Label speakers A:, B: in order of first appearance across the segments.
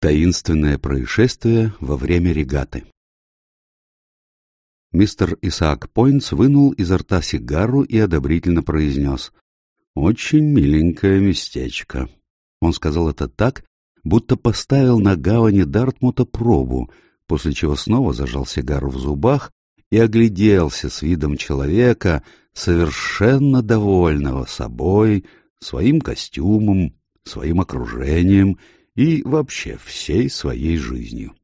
A: Таинственное происшествие во время регаты Мистер Исаак Пойнтс вынул изо рта сигару и одобрительно произнес «Очень миленькое местечко». Он сказал это так, будто поставил на гавани Дартмута пробу, после чего снова зажал сигару в зубах и огляделся с видом человека, совершенно довольного собой, своим костюмом, своим окружением и вообще всей своей жизнью.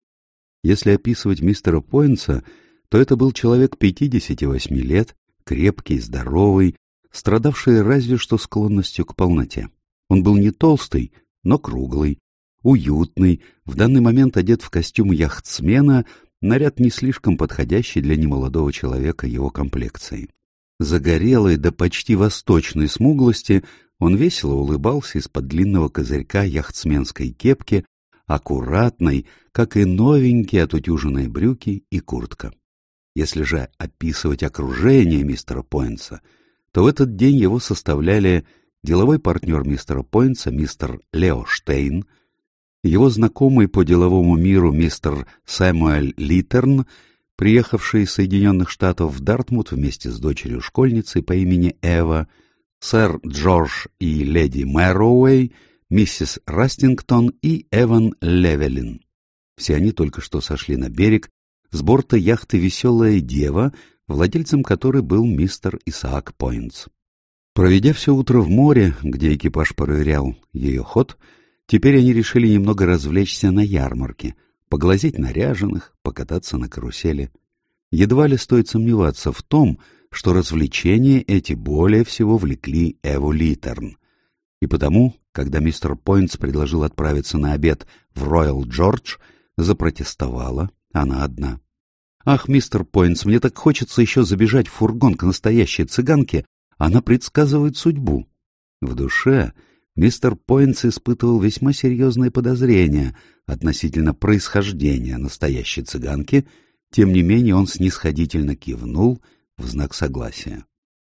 A: Если описывать мистера Пойнса, то это был человек 58 лет, крепкий, здоровый, страдавший разве что склонностью к полноте. Он был не толстый, но круглый, уютный, в данный момент одет в костюм яхтсмена, наряд не слишком подходящий для немолодого человека его комплекции. Загорелый до почти восточной смуглости, он весело улыбался из-под длинного козырька яхтсменской кепки, аккуратной, как и новенькие отутюженные брюки и куртка. Если же описывать окружение мистера Пойнса, то в этот день его составляли деловой партнер мистера Пойнса, мистер Лео Штейн, его знакомый по деловому миру мистер Сэмуэль Литтерн, приехавший из Соединенных Штатов в Дартмут вместе с дочерью-школьницей по имени Эва, сэр Джордж и леди Мэроуэй, миссис Растингтон и Эван Левелин. Все они только что сошли на берег с борта яхты «Веселая дева», владельцем которой был мистер Исаак Пойнтс. Проведя все утро в море, где экипаж проверял ее ход, теперь они решили немного развлечься на ярмарке, поглазеть наряженных, покататься на карусели. Едва ли стоит сомневаться в том, что развлечения эти более всего влекли Эву Литерн. И потому, когда мистер Пойнтс предложил отправиться на обед в Роyal Джордж, запротестовала она одна. «Ах, мистер Пойнтс, мне так хочется еще забежать в фургон к настоящей цыганке, она предсказывает судьбу». В душе мистер Пойнтс испытывал весьма серьезные подозрения относительно происхождения настоящей цыганки, тем не менее он снисходительно кивнул в знак согласия.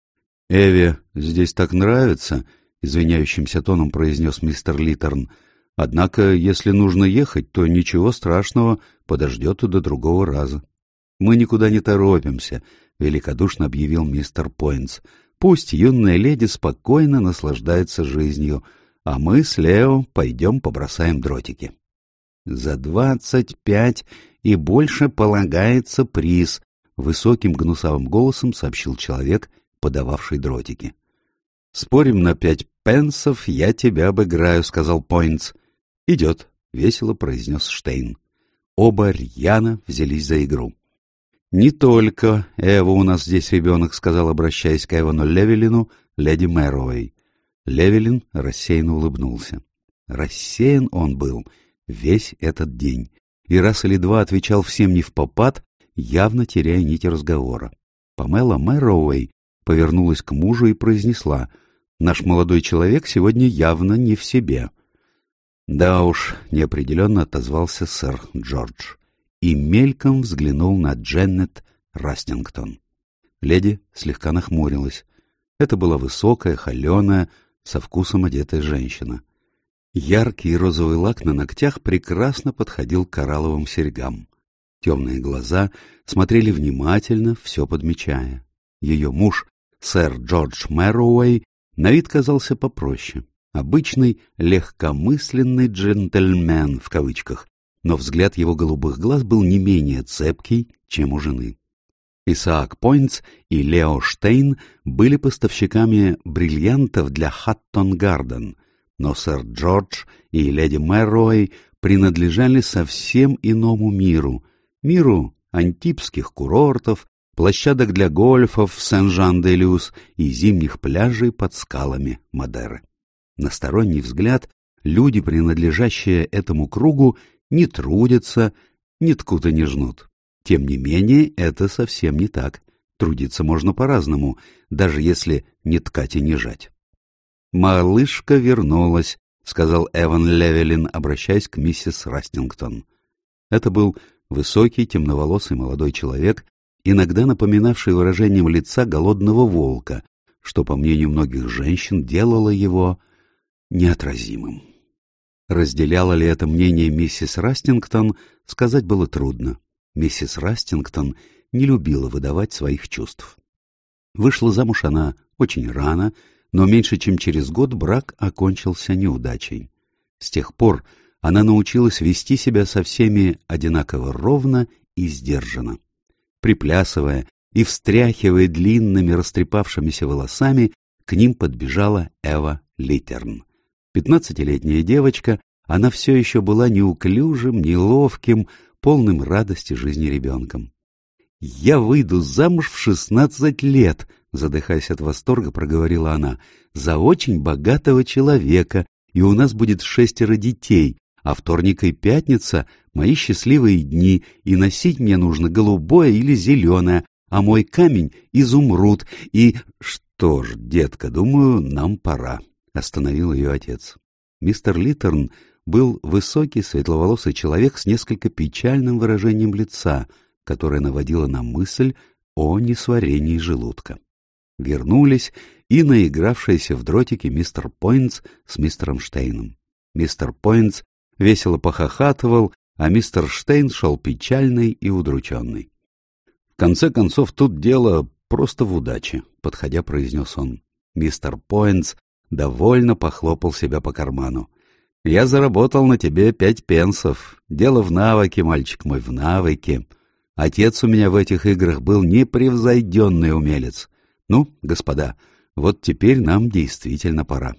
A: — Эви, здесь так нравится, — извиняющимся тоном произнес мистер Литтерн. — Однако, если нужно ехать, то ничего страшного, подождет до другого раза. — Мы никуда не торопимся, — великодушно объявил мистер Пойнтс. Пусть юная леди спокойно наслаждается жизнью, а мы с Лео пойдем побросаем дротики. За двадцать пять и больше полагается приз, высоким гнусавым голосом сообщил человек, подававший дротики. Спорим на пять пенсов, я тебя обыграю, сказал Пойнтс. Идет, весело произнес Штейн. Оба рьяно взялись за игру. «Не только Эва у нас здесь ребенок», — сказал, обращаясь к Эвану Левелину, леди Мэровой. Левелин рассеянно улыбнулся. Рассеян он был весь этот день, и раз или два отвечал всем не в попад, явно теряя нить разговора. Памела Мэроуэй повернулась к мужу и произнесла, «Наш молодой человек сегодня явно не в себе». «Да уж», — неопределенно отозвался сэр Джордж и мельком взглянул на Дженнет Растингтон. Леди слегка нахмурилась. Это была высокая, холеная, со вкусом одетая женщина. Яркий розовый лак на ногтях прекрасно подходил к коралловым серьгам. Темные глаза смотрели внимательно, все подмечая. Ее муж, сэр Джордж Мэроуэй, на вид казался попроще. Обычный легкомысленный джентльмен в кавычках, но взгляд его голубых глаз был не менее цепкий, чем у жены. Исаак Пойнтс и Лео Штейн были поставщиками бриллиантов для Хаттон Гарден, но сэр Джордж и леди Мэррой принадлежали совсем иному миру, миру антипских курортов, площадок для гольфов в Сен-Жан-де-Люс и зимних пляжей под скалами Мадеры. На сторонний взгляд люди, принадлежащие этому кругу, не трудятся, ниткуда не жнут. Тем не менее, это совсем не так. Трудиться можно по-разному, даже если не ткать и не жать. «Малышка вернулась», — сказал Эван Левелин, обращаясь к миссис Растингтон. Это был высокий, темноволосый молодой человек, иногда напоминавший выражением лица голодного волка, что, по мнению многих женщин, делало его неотразимым. Разделяла ли это мнение миссис Растингтон, сказать было трудно. Миссис Растингтон не любила выдавать своих чувств. Вышла замуж она очень рано, но меньше чем через год брак окончился неудачей. С тех пор она научилась вести себя со всеми одинаково ровно и сдержанно. Приплясывая и встряхивая длинными растрепавшимися волосами, к ним подбежала Эва Литерн. Пятнадцатилетняя девочка, она все еще была неуклюжим, неловким, полным радости жизни ребенком. «Я выйду замуж в шестнадцать лет», — задыхаясь от восторга, проговорила она, — «за очень богатого человека, и у нас будет шестеро детей, а вторник и пятница — мои счастливые дни, и носить мне нужно голубое или зеленое, а мой камень — изумруд, и... Что ж, детка, думаю, нам пора», — остановил ее отец. Мистер Литтерн был высокий, светловолосый человек с несколько печальным выражением лица, которое наводило на мысль о несварении желудка. Вернулись и наигравшиеся в дротики мистер Пойнтс с мистером Штейном. Мистер Пойнтс весело похохатывал, а мистер Штейн шел печальный и удрученный. — В конце концов, тут дело просто в удаче, — подходя произнес он. Мистер Пойнтс довольно похлопал себя по карману. — Я заработал на тебе пять пенсов. Дело в навыке, мальчик мой, в навыке. Отец у меня в этих играх был непревзойденный умелец. Ну, господа, вот теперь нам действительно пора.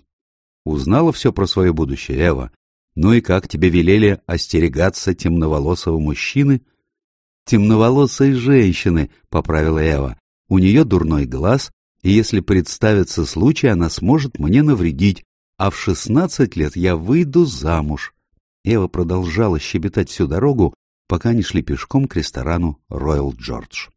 A: Узнала все про свое будущее, Эва? Ну и как тебе велели остерегаться темноволосого мужчины? Темноволосой женщины, поправила Эва. У нее дурной глаз, и если представится случай, она сможет мне навредить, а в шестнадцать лет я выйду замуж. Эва продолжала щебетать всю дорогу, пока не шли пешком к ресторану «Роyal Джордж».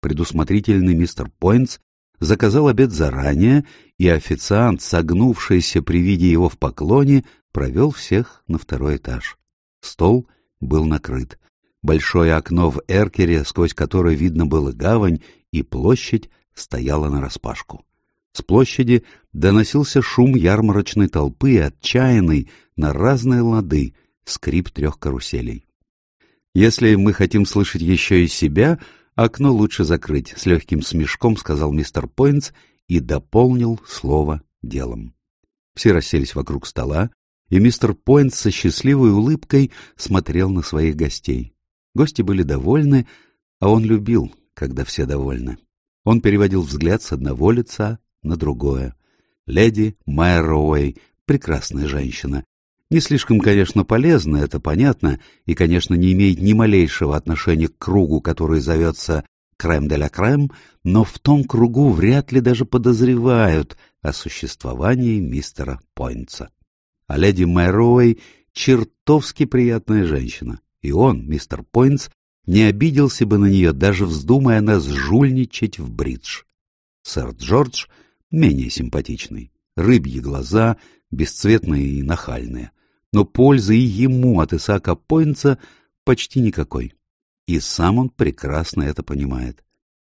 A: Предусмотрительный мистер Пойнтс заказал обед заранее, и официант, согнувшийся при виде его в поклоне, провел всех на второй этаж. Стол был накрыт. Большое окно в эркере, сквозь которое видно было гавань, и площадь стояла нараспашку. С площади доносился шум ярмарочной толпы и отчаянный на разные лады скрип трех каруселей. «Если мы хотим слышать еще и себя, окно лучше закрыть», — с легким смешком сказал мистер Пойнтс и дополнил слово делом. Все расселись вокруг стола, и мистер Пойнт со счастливой улыбкой смотрел на своих гостей. Гости были довольны, а он любил, когда все довольны. Он переводил взгляд с одного лица на другое. Леди Майроуэй — прекрасная женщина. Не слишком, конечно, полезна, это понятно, и, конечно, не имеет ни малейшего отношения к кругу, который зовется «крем де ла крем», но в том кругу вряд ли даже подозревают о существовании мистера Пойнтса. А леди Мэроуэй — чертовски приятная женщина, и он, мистер Пойнтс, не обиделся бы на нее, даже вздумая нас жульничать в бридж. Сэр Джордж менее симпатичный, рыбьи глаза, бесцветные и нахальные, но пользы и ему от Исаака Пойнтса почти никакой. И сам он прекрасно это понимает.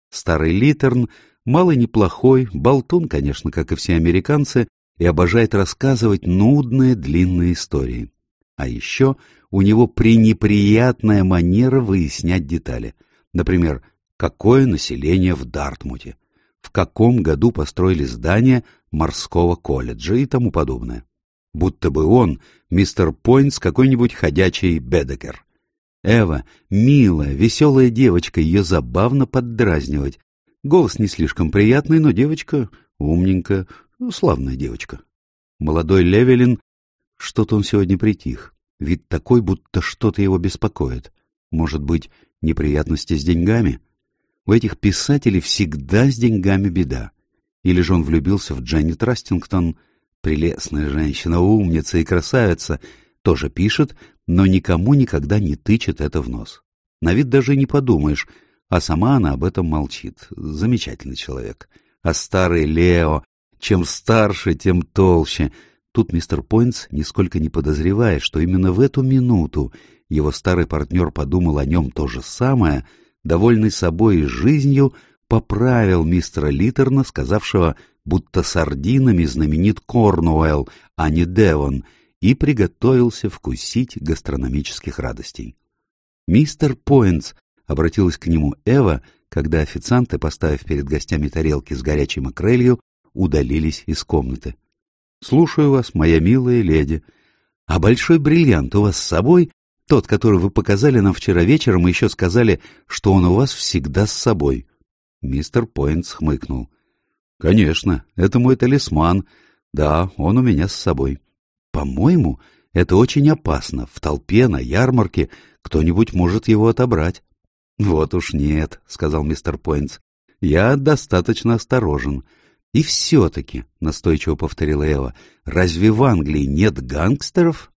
A: Старый Литерн, малый неплохой, болтун, конечно, как и все американцы, и обожает рассказывать нудные длинные истории. А еще у него пренеприятная манера выяснять детали. Например, какое население в Дартмуте, в каком году построили здание морского колледжа и тому подобное. Будто бы он, мистер Пойнтс, какой-нибудь ходячий Бедекер. Эва, милая, веселая девочка, ее забавно поддразнивать. Голос не слишком приятный, но девочка умненькая, ну, славная девочка. Молодой Левелин, что-то он сегодня притих. Вид такой, будто что-то его беспокоит. Может быть, неприятности с деньгами? У этих писателей всегда с деньгами беда. Или же он влюбился в Дженни Трастингтон, прелестная женщина, умница и красавица, тоже пишет, но никому никогда не тычет это в нос. На вид даже не подумаешь, а сама она об этом молчит. Замечательный человек. А старый Лео, чем старше, тем толще. Тут мистер Пойнтс, нисколько не подозревая, что именно в эту минуту его старый партнер подумал о нем то же самое, довольный собой и жизнью, поправил мистера Литерна, сказавшего, будто сардинами знаменит Корнуэлл, а не Девон, и приготовился вкусить гастрономических радостей. «Мистер Пойнтс», — обратилась к нему Эва, когда официанты, поставив перед гостями тарелки с горячей макрелью, удалились из комнаты. «Слушаю вас, моя милая леди. А большой бриллиант у вас с собой? Тот, который вы показали нам вчера вечером, и еще сказали, что он у вас всегда с собой». Мистер Пойнтс хмыкнул. «Конечно, это мой талисман. Да, он у меня с собой. По-моему, это очень опасно. В толпе, на ярмарке кто-нибудь может его отобрать». «Вот уж нет», — сказал мистер Пойнтс. «Я достаточно осторожен». «И все-таки», — настойчиво повторила Эва, — «разве в Англии нет гангстеров?»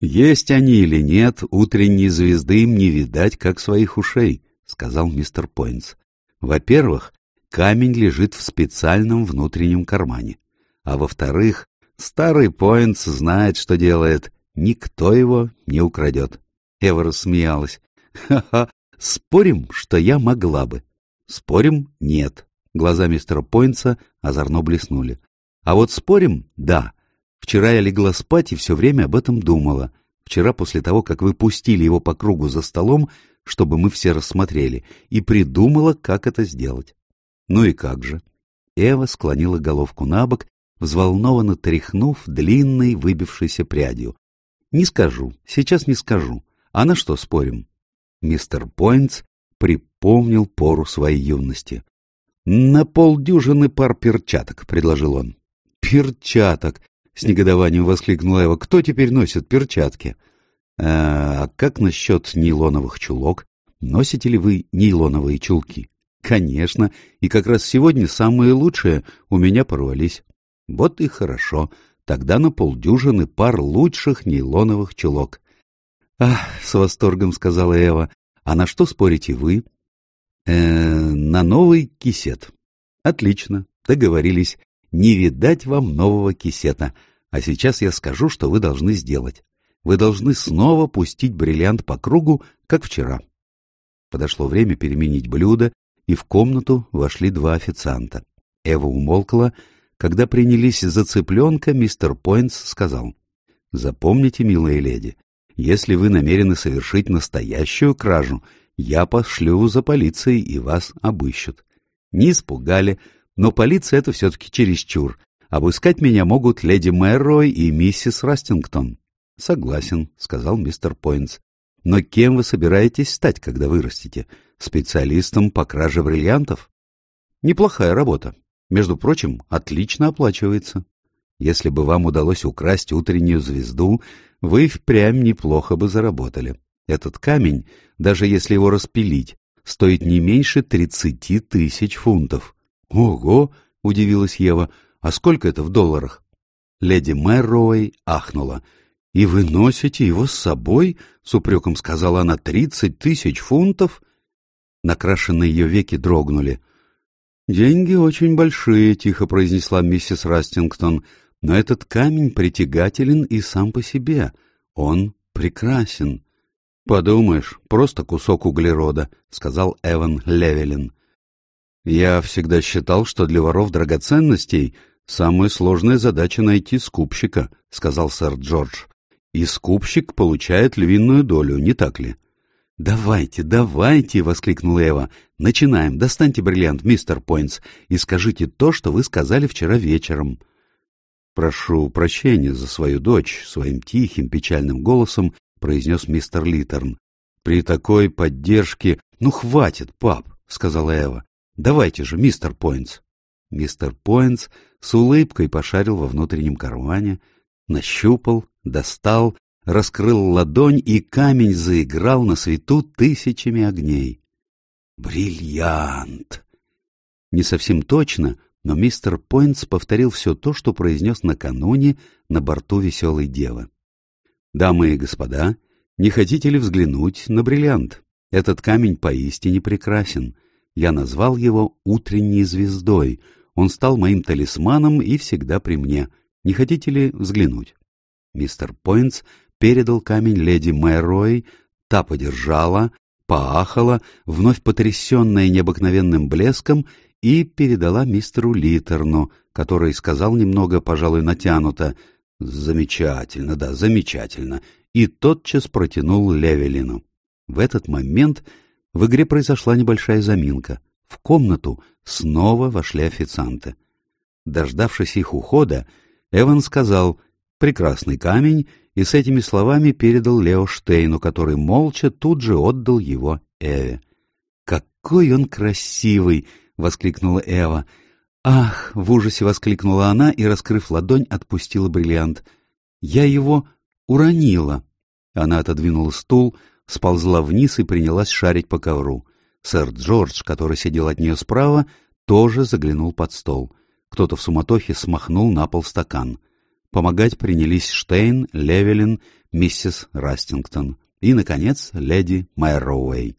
A: «Есть они или нет, утренней звезды им не видать, как своих ушей», — сказал мистер Пойнтс. «Во-первых, камень лежит в специальном внутреннем кармане. А во-вторых, старый Пойнтс знает, что делает. Никто его не украдет». Эва рассмеялась. «Ха-ха, спорим, что я могла бы?» «Спорим? Нет». Глаза мистера Пойнтса озорно блеснули. «А вот спорим? Да. Вчера я легла спать и все время об этом думала. Вчера после того, как вы пустили его по кругу за столом, чтобы мы все рассмотрели, и придумала, как это сделать. Ну и как же? Эва склонила головку на бок, взволнованно тряхнув длинной выбившейся прядью. «Не скажу, сейчас не скажу. А на что спорим?» Мистер Пойнтс припомнил пору своей юности. «На полдюжины пар перчаток», — предложил он. «Перчаток!» — с негодованием воскликнула Эва. «Кто теперь носит перчатки?» «А как насчет нейлоновых чулок? Носите ли вы нейлоновые чулки?» «Конечно, и как раз сегодня самые лучшие у меня порвались». «Вот и хорошо. Тогда на полдюжины пар лучших нейлоновых чулок». «Ах!» — с восторгом сказала Эва. «А на что спорите вы?» э, «На новый кисет». «Отлично, договорились. Не видать вам нового кисета. А сейчас я скажу, что вы должны сделать. Вы должны снова пустить бриллиант по кругу, как вчера. Подошло время переменить блюдо, и в комнату вошли два официанта. Эва умолкла. Когда принялись за цыпленка, мистер Пойнтс сказал, «Запомните, милая леди, если вы намерены совершить настоящую кражу, я пошлю за полицией, и вас обыщут». Не испугали, но полиция — это все-таки чересчур. Обыскать меня могут леди Мэррой и миссис Растингтон. — Согласен, — сказал мистер Пойнтс. — Но кем вы собираетесь стать, когда вырастете? Специалистом по краже бриллиантов? Неплохая работа. Между прочим, отлично оплачивается. Если бы вам удалось украсть утреннюю звезду, вы впрямь неплохо бы заработали. Этот камень, даже если его распилить, стоит не меньше тридцати тысяч фунтов. «Ого!» — удивилась Ева. «А сколько это в долларах?» Леди Мэрроуэй ахнула. «И вы носите его с собой?» — с упреком сказала она. «Тридцать тысяч фунтов?» Накрашенные ее веки дрогнули. «Деньги очень большие», — тихо произнесла миссис Растингтон. «Но этот камень притягателен и сам по себе. Он прекрасен». «Подумаешь, просто кусок углерода», — сказал Эван Левелин. Я всегда считал, что для воров драгоценностей самая сложная задача найти скупщика, сказал сэр Джордж. И скупщик получает львиную долю, не так ли? «Давайте, давайте!» — воскликнула Эва. «Начинаем. Достаньте бриллиант, мистер Пойнтс, и скажите то, что вы сказали вчера вечером». «Прошу прощения за свою дочь», — своим тихим, печальным голосом произнес мистер Литтерн. «При такой поддержке...» «Ну, хватит, пап», — сказала Эва. Давайте же, мистер Пойнтс. Мистер Пойнтс с улыбкой пошарил во внутреннем кармане, нащупал, достал, раскрыл ладонь, и камень заиграл на свету тысячами огней. Бриллиант! Не совсем точно, но мистер Пойнтс повторил все то, что произнес накануне на борту «Веселой девы». «Дамы и господа, не хотите ли взглянуть на бриллиант? Этот камень поистине прекрасен. Я назвал его «утренней звездой». Он стал моим талисманом и всегда при мне. Не хотите ли взглянуть? Мистер Пойнтс передал камень леди Мэрой, та подержала, поахала, вновь потрясенная необыкновенным блеском, и передала мистеру Литерну, который сказал немного, пожалуй, натянуто, Замечательно, да, замечательно. И тотчас протянул Левелину. В этот момент в игре произошла небольшая заминка. В комнату снова вошли официанты. Дождавшись их ухода, Эван сказал «прекрасный камень» и с этими словами передал Лео Штейну, который молча тут же отдал его Эве. «Какой он красивый!» — воскликнула Эва. «Ах!» — в ужасе воскликнула она и, раскрыв ладонь, отпустила бриллиант. «Я его уронила!» Она отодвинула стул, сползла вниз и принялась шарить по ковру. Сэр Джордж, который сидел от нее справа, тоже заглянул под стол. Кто-то в суматохе смахнул на пол стакан. Помогать принялись Штейн, Левелин, миссис Растингтон и, наконец, леди Майроуэй.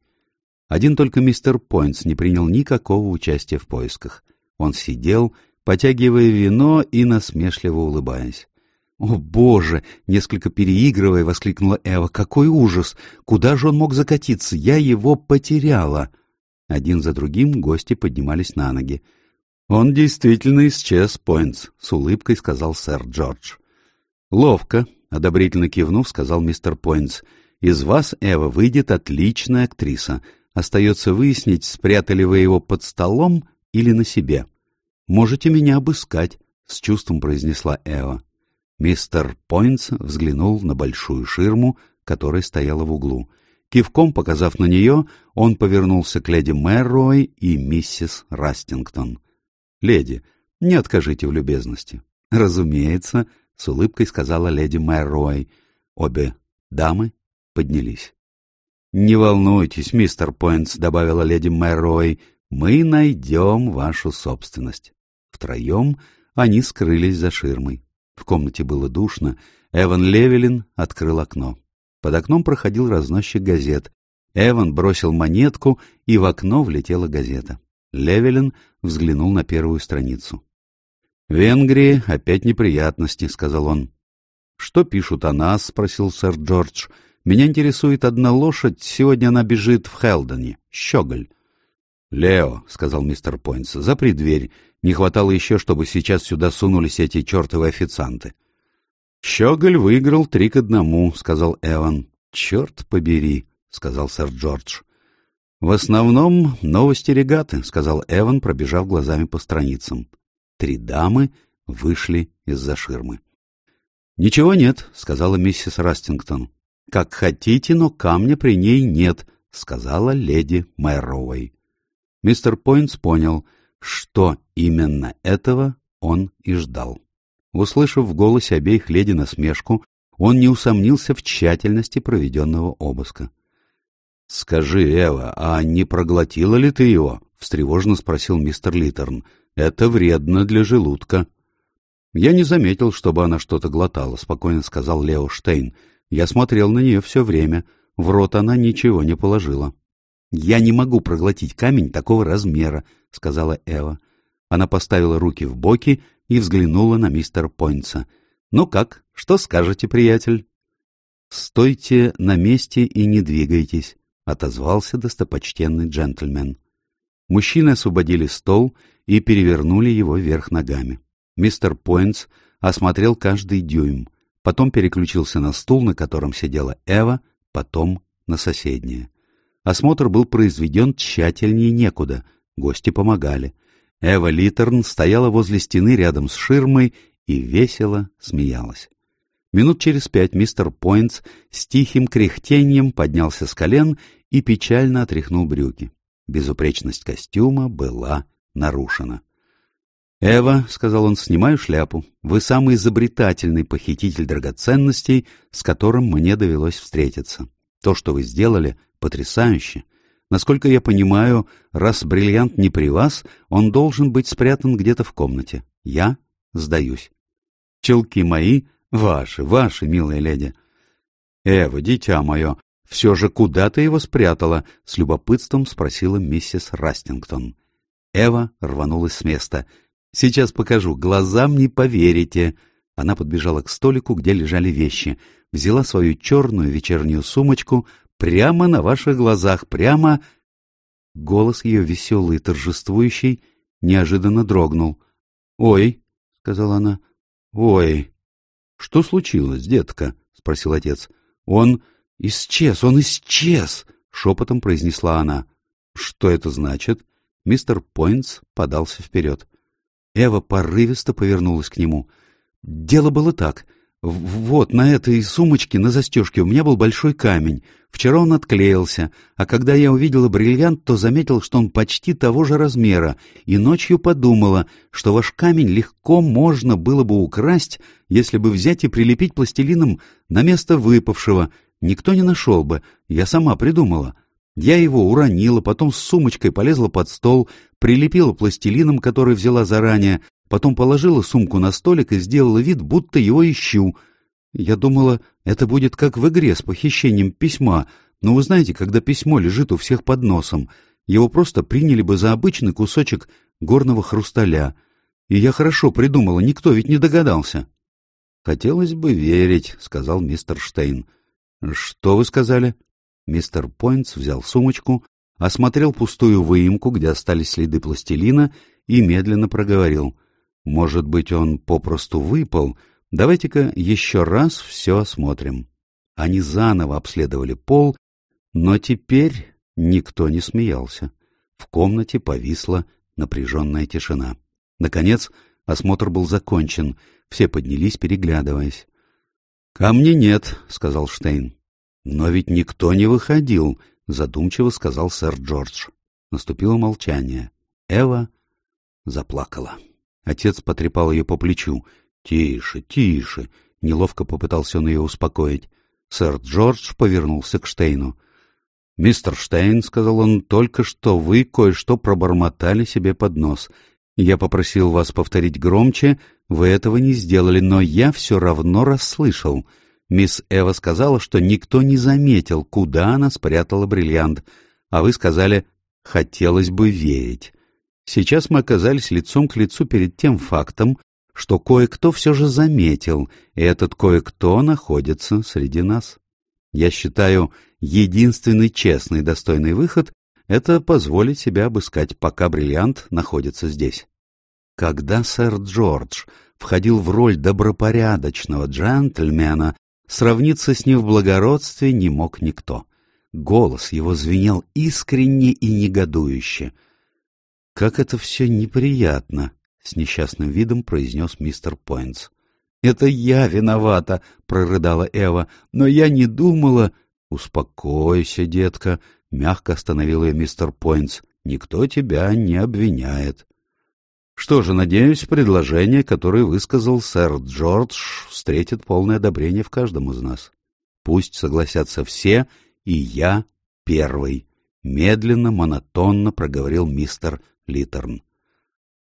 A: Один только мистер Пойнтс не принял никакого участия в поисках. Он сидел, потягивая вино и насмешливо улыбаясь. «О, боже!» — несколько переигрывая, воскликнула Эва. «Какой ужас! Куда же он мог закатиться? Я его потеряла!» Один за другим гости поднимались на ноги. «Он действительно исчез, Пойнтс», — с улыбкой сказал сэр Джордж. «Ловко», — одобрительно кивнув, сказал мистер Пойнтс. «Из вас, Эва, выйдет отличная актриса. Остается выяснить, спрятали вы его под столом или на себе. Можете меня обыскать», — с чувством произнесла Эва. Мистер Пойнтс взглянул на большую ширму, которая стояла в углу. Кивком показав на нее, он повернулся к леди Мэррой и миссис Растингтон. «Леди, не откажите в любезности». «Разумеется», — с улыбкой сказала леди Мэррой. Обе дамы поднялись. «Не волнуйтесь, мистер Пойнтс», — добавила леди Мэррой, — «мы найдем вашу собственность». Втроем они скрылись за ширмой. В комнате было душно. Эван Левелин открыл окно. Под окном проходил разносчик газет. Эван бросил монетку, и в окно влетела газета. Левелин взглянул на первую страницу. «В Венгрии опять неприятности», — сказал он. «Что пишут о нас?» — спросил сэр Джордж. «Меня интересует одна лошадь. Сегодня она бежит в Хелдоне. Щеголь». «Лео», — сказал мистер Пойнтс, — «запри дверь. Не хватало еще, чтобы сейчас сюда сунулись эти чертовы официанты. «Щеголь выиграл три к одному», — сказал Эван. «Черт побери», — сказал сэр Джордж. «В основном новости регаты», — сказал Эван, пробежав глазами по страницам. Три дамы вышли из-за ширмы. «Ничего нет», — сказала миссис Растингтон. «Как хотите, но камня при ней нет», — сказала леди Мэроуэй. Мистер Пойнтс понял — что именно этого он и ждал. Услышав в голосе обеих леди насмешку, он не усомнился в тщательности проведенного обыска. — Скажи, Эва, а не проглотила ли ты его? — встревожно спросил мистер Литтерн. — Это вредно для желудка. — Я не заметил, чтобы она что-то глотала, — спокойно сказал Лео Штейн. Я смотрел на нее все время. В рот она ничего не положила. — Я не могу проглотить камень такого размера, — сказала Эва. Она поставила руки в боки и взглянула на мистера Пойнтса. «Ну как, что скажете, приятель?» «Стойте на месте и не двигайтесь», — отозвался достопочтенный джентльмен. Мужчины освободили стол и перевернули его вверх ногами. Мистер Пойнтс осмотрел каждый дюйм, потом переключился на стул, на котором сидела Эва, потом на соседнее. Осмотр был произведен тщательнее некуда, Гости помогали. Эва Литтерн стояла возле стены рядом с ширмой и весело смеялась. Минут через пять мистер Пойнтс с тихим кряхтением поднялся с колен и печально отряхнул брюки. Безупречность костюма была нарушена. «Эва», — сказал он, — «снимаю шляпу. Вы самый изобретательный похититель драгоценностей, с которым мне довелось встретиться. То, что вы сделали, потрясающе. Насколько я понимаю, раз бриллиант не при вас, он должен быть спрятан где-то в комнате. Я сдаюсь. Челки мои ваши, ваши, милая леди. Эва, дитя мое, все же куда ты его спрятала? С любопытством спросила миссис Растингтон. Эва рванулась с места. Сейчас покажу, глазам не поверите. Она подбежала к столику, где лежали вещи, взяла свою черную вечернюю сумочку, Прямо на ваших глазах, прямо...» Голос ее веселый и торжествующий неожиданно дрогнул. «Ой!» — сказала она. «Ой!» — Что случилось, детка? — спросил отец. — Он исчез, он исчез! — шепотом произнесла она. — Что это значит? Мистер Пойнтс подался вперед. Эва порывисто повернулась к нему. — Дело было так. Вот на этой сумочке на застежке у меня был большой камень. Вчера он отклеился, а когда я увидела бриллиант, то заметил, что он почти того же размера, и ночью подумала, что ваш камень легко можно было бы украсть, если бы взять и прилепить пластилином на место выпавшего. Никто не нашел бы, я сама придумала. Я его уронила, потом с сумочкой полезла под стол, прилепила пластилином, который взяла заранее, потом положила сумку на столик и сделала вид, будто его ищу. Я думала, это будет как в игре с похищением письма, но вы знаете, когда письмо лежит у всех под носом, его просто приняли бы за обычный кусочек горного хрусталя. И я хорошо придумала, никто ведь не догадался. — Хотелось бы верить, — сказал мистер Штейн. — Что вы сказали? Мистер Пойнтс взял сумочку, осмотрел пустую выемку, где остались следы пластилина, и медленно проговорил. Может быть, он попросту выпал? Давайте-ка еще раз все осмотрим. Они заново обследовали пол, но теперь никто не смеялся. В комнате повисла напряженная тишина. Наконец, осмотр был закончен. Все поднялись, переглядываясь. — Ко мне нет, — сказал Штейн. — Но ведь никто не выходил, — задумчиво сказал сэр Джордж. Наступило молчание. Эва заплакала. Отец потрепал ее по плечу. «Тише, тише!» — неловко попытался он ее успокоить. Сэр Джордж повернулся к Штейну. «Мистер Штейн», — сказал он, — «только что вы кое-что пробормотали себе под нос. Я попросил вас повторить громче, вы этого не сделали, но я все равно расслышал. Мисс Эва сказала, что никто не заметил, куда она спрятала бриллиант, а вы сказали «хотелось бы верить». Сейчас мы оказались лицом к лицу перед тем фактом, что кое-кто все же заметил, и этот кое-кто находится среди нас. Я считаю, единственный честный достойный выход — это позволить себя обыскать, пока бриллиант находится здесь. Когда сэр Джордж входил в роль добропорядочного джентльмена, сравниться с ним в благородстве не мог никто. Голос его звенел искренне и негодующе — «Как это все неприятно!» — с несчастным видом произнес мистер Пойнтс. «Это я виновата!» — прорыдала Эва. «Но я не думала...» «Успокойся, детка!» — мягко остановил ее мистер Пойнтс. «Никто тебя не обвиняет». «Что же, надеюсь, предложение, которое высказал сэр Джордж, встретит полное одобрение в каждом из нас. Пусть согласятся все, и я первый», — медленно, монотонно проговорил мистер Литерн.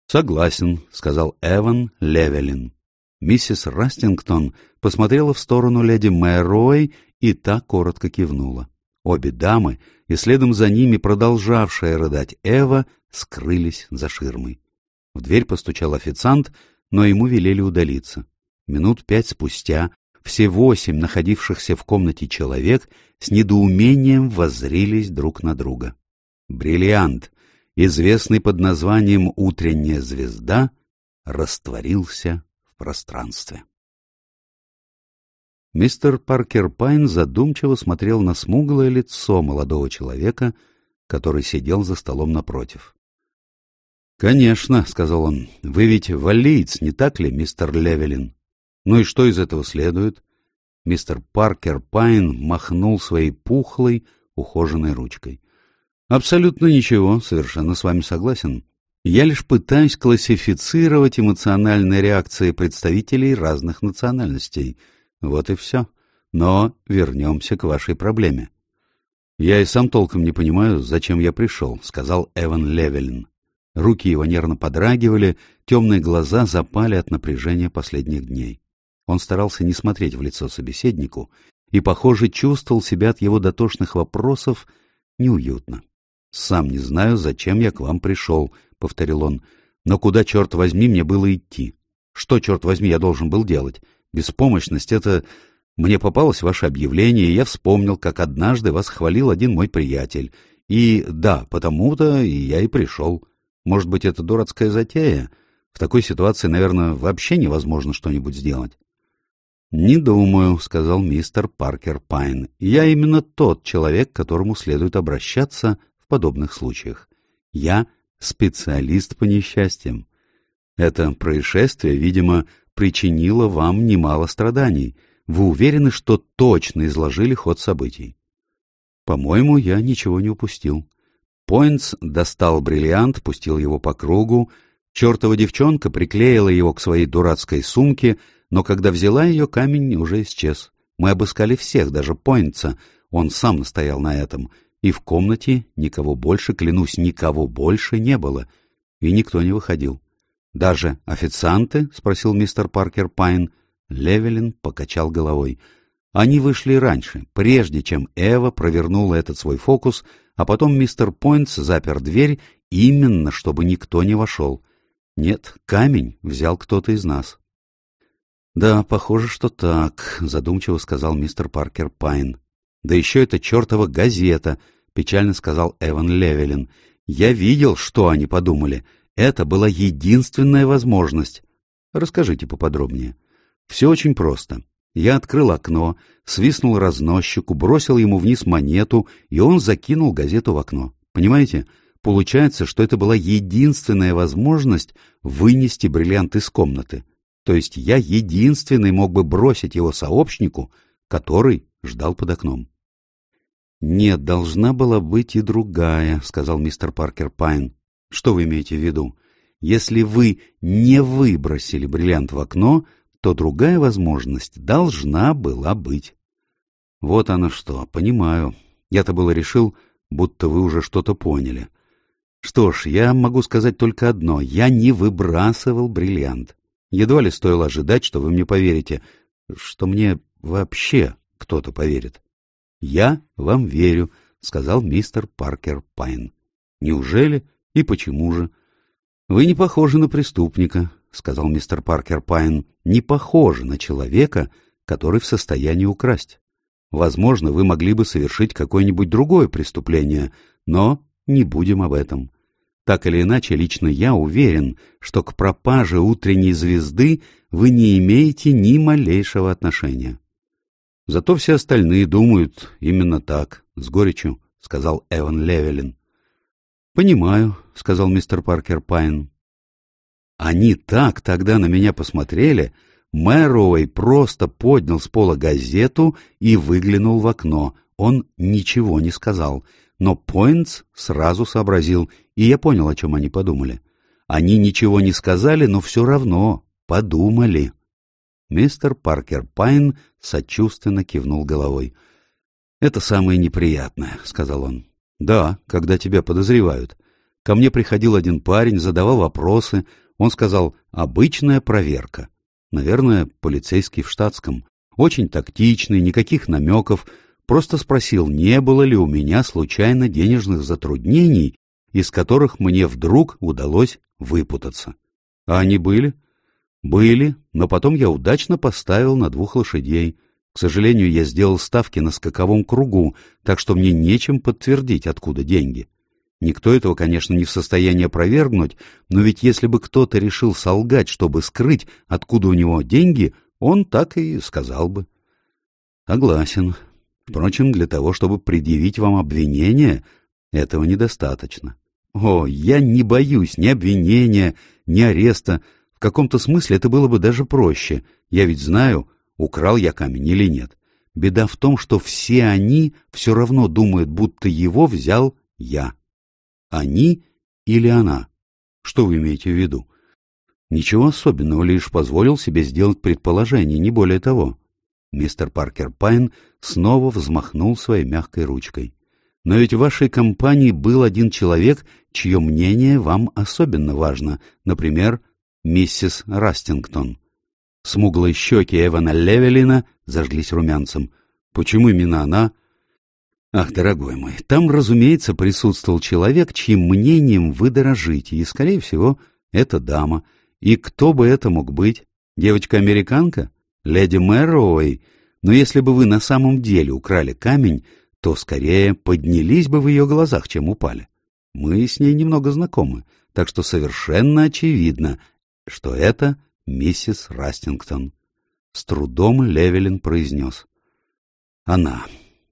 A: «Согласен», — сказал Эван Левелин. Миссис Растингтон посмотрела в сторону леди Мэрой и та коротко кивнула. Обе дамы, и следом за ними продолжавшая рыдать Эва, скрылись за ширмой. В дверь постучал официант, но ему велели удалиться. Минут пять спустя все восемь находившихся в комнате человек с недоумением воззрились друг на друга. Бриллиант, известный под названием «Утренняя звезда», растворился в пространстве. Мистер Паркер Пайн задумчиво смотрел на смуглое лицо молодого человека, который сидел за столом напротив. — Конечно, — сказал он, — вы ведь валиец, не так ли, мистер Левелин? Ну и что из этого следует? Мистер Паркер Пайн махнул своей пухлой, ухоженной ручкой. Абсолютно ничего, совершенно с вами согласен. Я лишь пытаюсь классифицировать эмоциональные реакции представителей разных национальностей. Вот и все. Но вернемся к вашей проблеме. «Я и сам толком не понимаю, зачем я пришел», — сказал Эван Левелин. Руки его нервно подрагивали, темные глаза запали от напряжения последних дней. Он старался не смотреть в лицо собеседнику и, похоже, чувствовал себя от его дотошных вопросов неуютно. «Сам не знаю, зачем я к вам пришел», — повторил он. «Но куда, черт возьми, мне было идти? Что, черт возьми, я должен был делать? Беспомощность — это... Мне попалось ваше объявление, и я вспомнил, как однажды вас хвалил один мой приятель. И да, потому-то я и пришел. Может быть, это дурацкая затея? В такой ситуации, наверное, вообще невозможно что-нибудь сделать». «Не думаю», — сказал мистер Паркер Пайн. «Я именно тот человек, к которому следует обращаться в подобных случаях. Я специалист по несчастьям. Это происшествие, видимо, причинило вам немало страданий. Вы уверены, что точно изложили ход событий?» «По-моему, я ничего не упустил». Пойнтс достал бриллиант, пустил его по кругу. Чертова девчонка приклеила его к своей дурацкой сумке — но когда взяла ее, камень уже исчез. Мы обыскали всех, даже Пойнтса, он сам настоял на этом, и в комнате никого больше, клянусь, никого больше не было, и никто не выходил. «Даже официанты?» — спросил мистер Паркер Пайн. Левелин покачал головой. Они вышли раньше, прежде чем Эва провернула этот свой фокус, а потом мистер Пойнтс запер дверь именно, чтобы никто не вошел. Нет, камень взял кто-то из нас. «Да, похоже, что так», — задумчиво сказал мистер Паркер Пайн. «Да еще это чертова газета», — печально сказал Эван Левелин. «Я видел, что они подумали. Это была единственная возможность. Расскажите поподробнее». «Все очень просто. Я открыл окно, свистнул разносчику, бросил ему вниз монету, и он закинул газету в окно. Понимаете?» Получается, что это была единственная возможность вынести бриллиант из комнаты. То есть я единственный мог бы бросить его сообщнику, который ждал под окном. «Нет, должна была быть и другая», — сказал мистер Паркер Пайн. «Что вы имеете в виду? Если вы не выбросили бриллиант в окно, то другая возможность должна была быть». «Вот оно что, понимаю. Я-то было решил, будто вы уже что-то поняли. Что ж, я могу сказать только одно. Я не выбрасывал бриллиант. Едва ли стоило ожидать, что вы мне поверите, что мне вообще кто-то поверит. — Я вам верю, — сказал мистер Паркер Пайн. — Неужели и почему же? — Вы не похожи на преступника, — сказал мистер Паркер Пайн, — не похожи на человека, который в состоянии украсть. Возможно, вы могли бы совершить какое-нибудь другое преступление, но не будем об этом. Так или иначе, лично я уверен, что к пропаже утренней звезды вы не имеете ни малейшего отношения. Зато все остальные думают именно так, с горечью, — сказал Эван Левелин. — Понимаю, — сказал мистер Паркер Пайн. Они так тогда на меня посмотрели, Мэроуэй просто поднял с пола газету и выглянул в окно. Он ничего не сказал, но Пойнтс сразу сообразил, и я понял, о чем они подумали. Они ничего не сказали, но все равно подумали. Мистер Паркер Пайн сочувственно кивнул головой. «Это самое неприятное», — сказал он. «Да, когда тебя подозревают. Ко мне приходил один парень, задавал вопросы. Он сказал «обычная проверка». Наверное, полицейский в штатском. Очень тактичный, никаких намеков, Просто спросил, не было ли у меня случайно денежных затруднений, из которых мне вдруг удалось выпутаться. А они были? Были, но потом я удачно поставил на двух лошадей. К сожалению, я сделал ставки на скаковом кругу, так что мне нечем подтвердить, откуда деньги. Никто этого, конечно, не в состоянии опровергнуть, но ведь если бы кто-то решил солгать, чтобы скрыть, откуда у него деньги, он так и сказал бы. Согласен, Впрочем, для того, чтобы предъявить вам обвинение, этого недостаточно. О, я не боюсь ни обвинения, ни ареста. В каком-то смысле это было бы даже проще. Я ведь знаю, украл я камень или нет. Беда в том, что все они все равно думают, будто его взял я. Они или она? Что вы имеете в виду? Ничего особенного, лишь позволил себе сделать предположение, не более того. Мистер Паркер Пайн снова взмахнул своей мягкой ручкой. «Но ведь в вашей компании был один человек, чье мнение вам особенно важно, например, миссис Растингтон». Смуглые щеки Эвана Левелина зажглись румянцем. «Почему именно она?» «Ах, дорогой мой, там, разумеется, присутствовал человек, чьим мнением вы дорожите, и, скорее всего, это дама. И кто бы это мог быть? Девочка-американка? Леди Мэроуэй, но если бы вы на самом деле украли камень, то скорее поднялись бы в ее глазах, чем упали. Мы с ней немного знакомы, так что совершенно очевидно, что это миссис Растингтон. С трудом Левелин произнес. Она.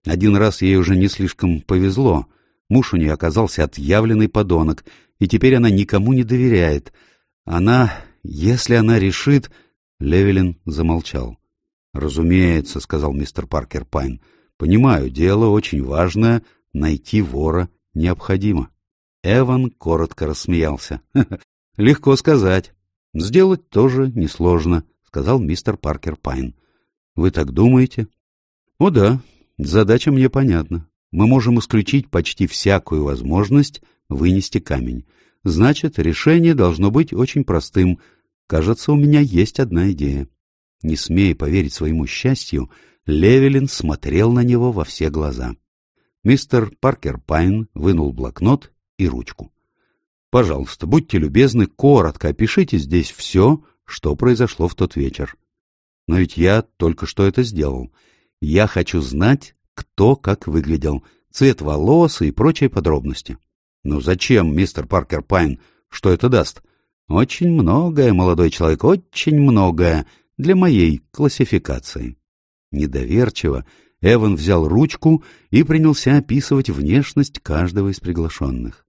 A: Один раз ей уже не слишком повезло. Муж у нее оказался отъявленный подонок, и теперь она никому не доверяет. Она, если она решит... Левелин замолчал. «Разумеется», — сказал мистер Паркер Пайн. «Понимаю, дело очень важное. Найти вора необходимо». Эван коротко рассмеялся. «Легко сказать. Сделать тоже несложно», — сказал мистер Паркер Пайн. «Вы так думаете?» «О да, задача мне понятна. Мы можем исключить почти всякую возможность вынести камень. Значит, решение должно быть очень простым. Кажется, у меня есть одна идея». Не смея поверить своему счастью, Левелин смотрел на него во все глаза. Мистер Паркер Пайн вынул блокнот и ручку. «Пожалуйста, будьте любезны, коротко опишите здесь все, что произошло в тот вечер. Но ведь я только что это сделал. Я хочу знать, кто как выглядел, цвет волос и прочие подробности. Ну зачем, мистер Паркер Пайн, что это даст? Очень многое, молодой человек, очень многое для моей классификации. Недоверчиво Эван взял ручку и принялся описывать внешность каждого из приглашенных.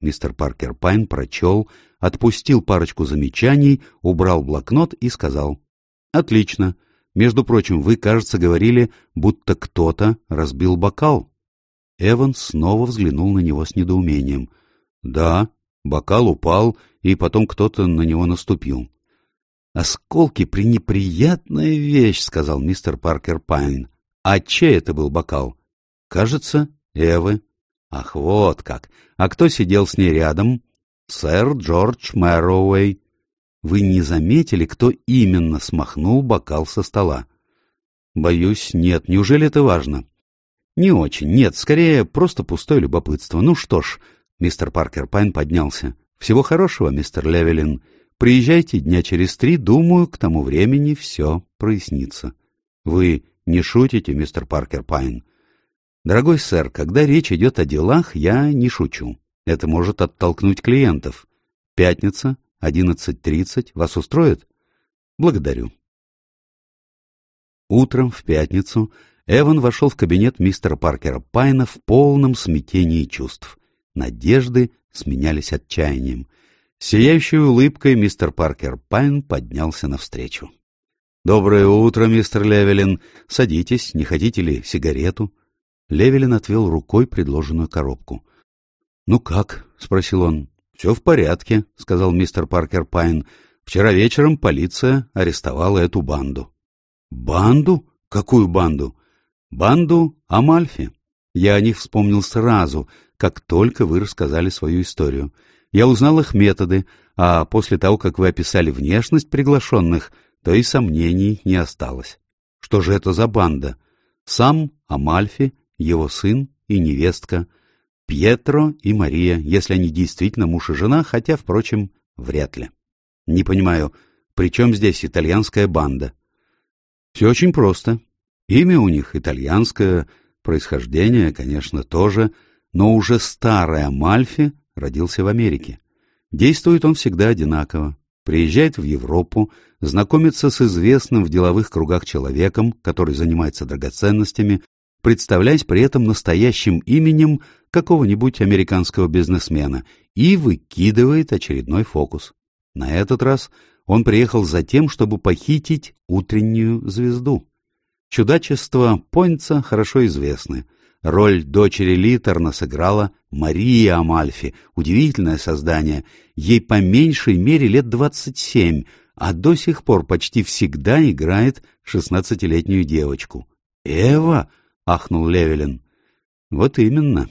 A: Мистер Паркер Пайн прочел, отпустил парочку замечаний, убрал блокнот и сказал. — Отлично. Между прочим, вы, кажется, говорили, будто кто-то разбил бокал. Эван снова взглянул на него с недоумением. — Да, бокал упал, и потом кто-то на него наступил. «Осколки — пренеприятная вещь», — сказал мистер Паркер Пайн. «А чей это был бокал?» «Кажется, Эвы». «Ах, вот как! А кто сидел с ней рядом?» «Сэр Джордж Мэроуэй». «Вы не заметили, кто именно смахнул бокал со стола?» «Боюсь, нет. Неужели это важно?» «Не очень. Нет, скорее, просто пустое любопытство. Ну что ж...» Мистер Паркер Пайн поднялся. «Всего хорошего, мистер Левелин. Приезжайте дня через три, думаю, к тому времени все прояснится. Вы не шутите, мистер Паркер Пайн? Дорогой сэр, когда речь идет о делах, я не шучу. Это может оттолкнуть клиентов. Пятница, 11.30. Вас устроит? Благодарю. Утром в пятницу Эван вошел в кабинет мистера Паркера Пайна в полном смятении чувств. Надежды сменялись отчаянием. Сияющей улыбкой мистер Паркер Пайн поднялся навстречу. «Доброе утро, мистер Левелин. Садитесь, не хотите ли сигарету?» Левелин отвел рукой предложенную коробку. «Ну как?» — спросил он. «Все в порядке», — сказал мистер Паркер Пайн. «Вчера вечером полиция арестовала эту банду». «Банду? Какую банду?» «Банду Амальфи. Я о них вспомнил сразу, как только вы рассказали свою историю. Я узнал их методы, а после того, как вы описали внешность приглашенных, то и сомнений не осталось. Что же это за банда? Сам Амальфи, его сын и невестка, Пьетро и Мария, если они действительно муж и жена, хотя, впрочем, вряд ли. Не понимаю, при чем здесь итальянская банда? Все очень просто. Имя у них итальянское, происхождение, конечно, тоже, но уже старая Амальфи родился в Америке. Действует он всегда одинаково. Приезжает в Европу, знакомится с известным в деловых кругах человеком, который занимается драгоценностями, представляясь при этом настоящим именем какого-нибудь американского бизнесмена и выкидывает очередной фокус. На этот раз он приехал за тем, чтобы похитить утреннюю звезду. Чудачества Пойнца хорошо известны. Роль дочери Литерна сыграла Мария Амальфи, удивительное создание. Ей по меньшей мере лет двадцать семь, а до сих пор почти всегда играет шестнадцатилетнюю девочку. «Эва!» — ахнул Левелин. «Вот именно.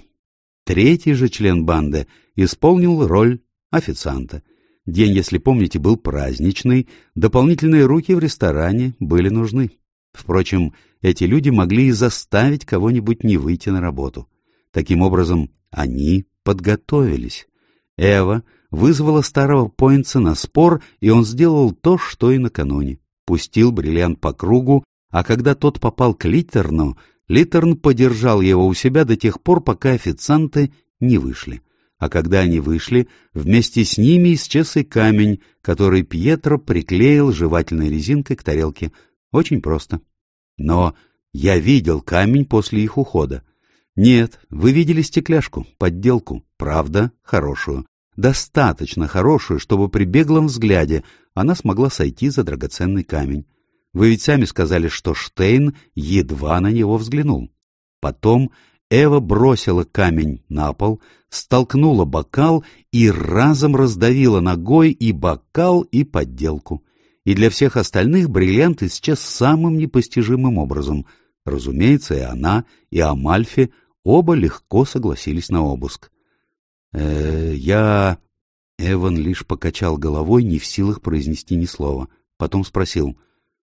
A: Третий же член банды исполнил роль официанта. День, если помните, был праздничный, дополнительные руки в ресторане были нужны. Впрочем, эти люди могли и заставить кого-нибудь не выйти на работу. Таким образом, они подготовились. Эва вызвала старого Пойнца на спор, и он сделал то, что и накануне. Пустил бриллиант по кругу, а когда тот попал к Литтерну, Литтерн подержал его у себя до тех пор, пока официанты не вышли. А когда они вышли, вместе с ними исчез и камень, который Пьетро приклеил жевательной резинкой к тарелке Очень просто. Но я видел камень после их ухода. Нет, вы видели стекляшку, подделку, правда, хорошую. Достаточно хорошую, чтобы при беглом взгляде она смогла сойти за драгоценный камень. Вы ведь сами сказали, что Штейн едва на него взглянул. Потом Эва бросила камень на пол, столкнула бокал и разом раздавила ногой и бокал, и подделку. И для всех остальных бриллиант исчез самым непостижимым образом. Разумеется, и она, и Амальфи оба легко согласились на обыск. «Э, «Я...» Эван лишь покачал головой, не в силах произнести ни слова. Потом спросил.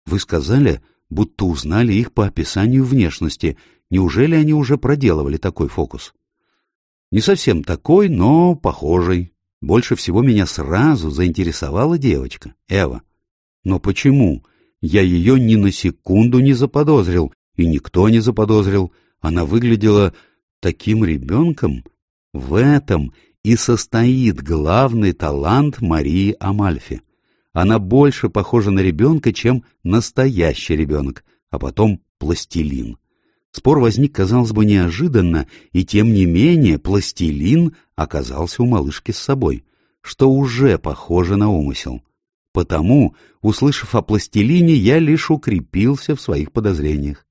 A: «Вы сказали, будто узнали их по описанию внешности. Неужели они уже проделывали такой фокус? Не совсем такой, но похожий. Больше всего меня сразу заинтересовала девочка, Эва. Но почему? Я ее ни на секунду не заподозрил, и никто не заподозрил. Она выглядела таким ребенком. В этом и состоит главный талант Марии Амальфи. Она больше похожа на ребенка, чем настоящий ребенок, а потом пластилин. Спор возник, казалось бы, неожиданно, и тем не менее пластилин оказался у малышки с собой, что уже похоже на умысел. Потому, услышав о пластилине, я лишь укрепился в своих подозрениях.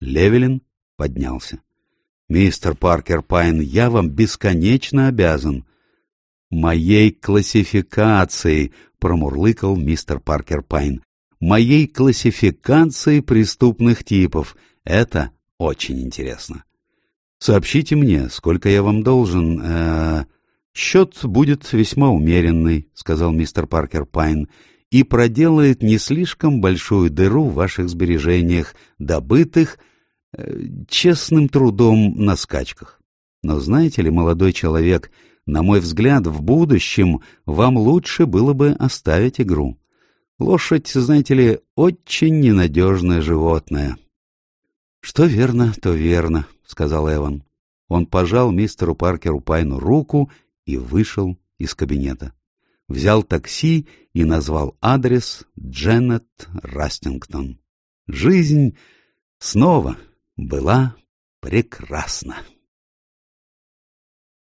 A: Левелин поднялся. «Мистер Паркер Пайн, я вам бесконечно обязан». «Моей классификацией», — промурлыкал мистер Паркер Пайн, «моей классификацией преступных типов. Это очень интересно. Сообщите мне, сколько я вам должен. Э, счет будет весьма умеренный, сказал мистер Паркер Пайн, и проделает не слишком большую дыру в ваших сбережениях, добытых э, честным трудом на скачках. Но знаете ли, молодой человек, на мой взгляд, в будущем вам лучше было бы оставить игру. Лошадь, знаете ли, очень ненадежное животное. «Что верно, то верно», — сказал Эван. Он пожал мистеру Паркеру Пайну руку и вышел из кабинета. Взял такси и назвал адрес Дженнет Растингтон. Жизнь снова была прекрасна.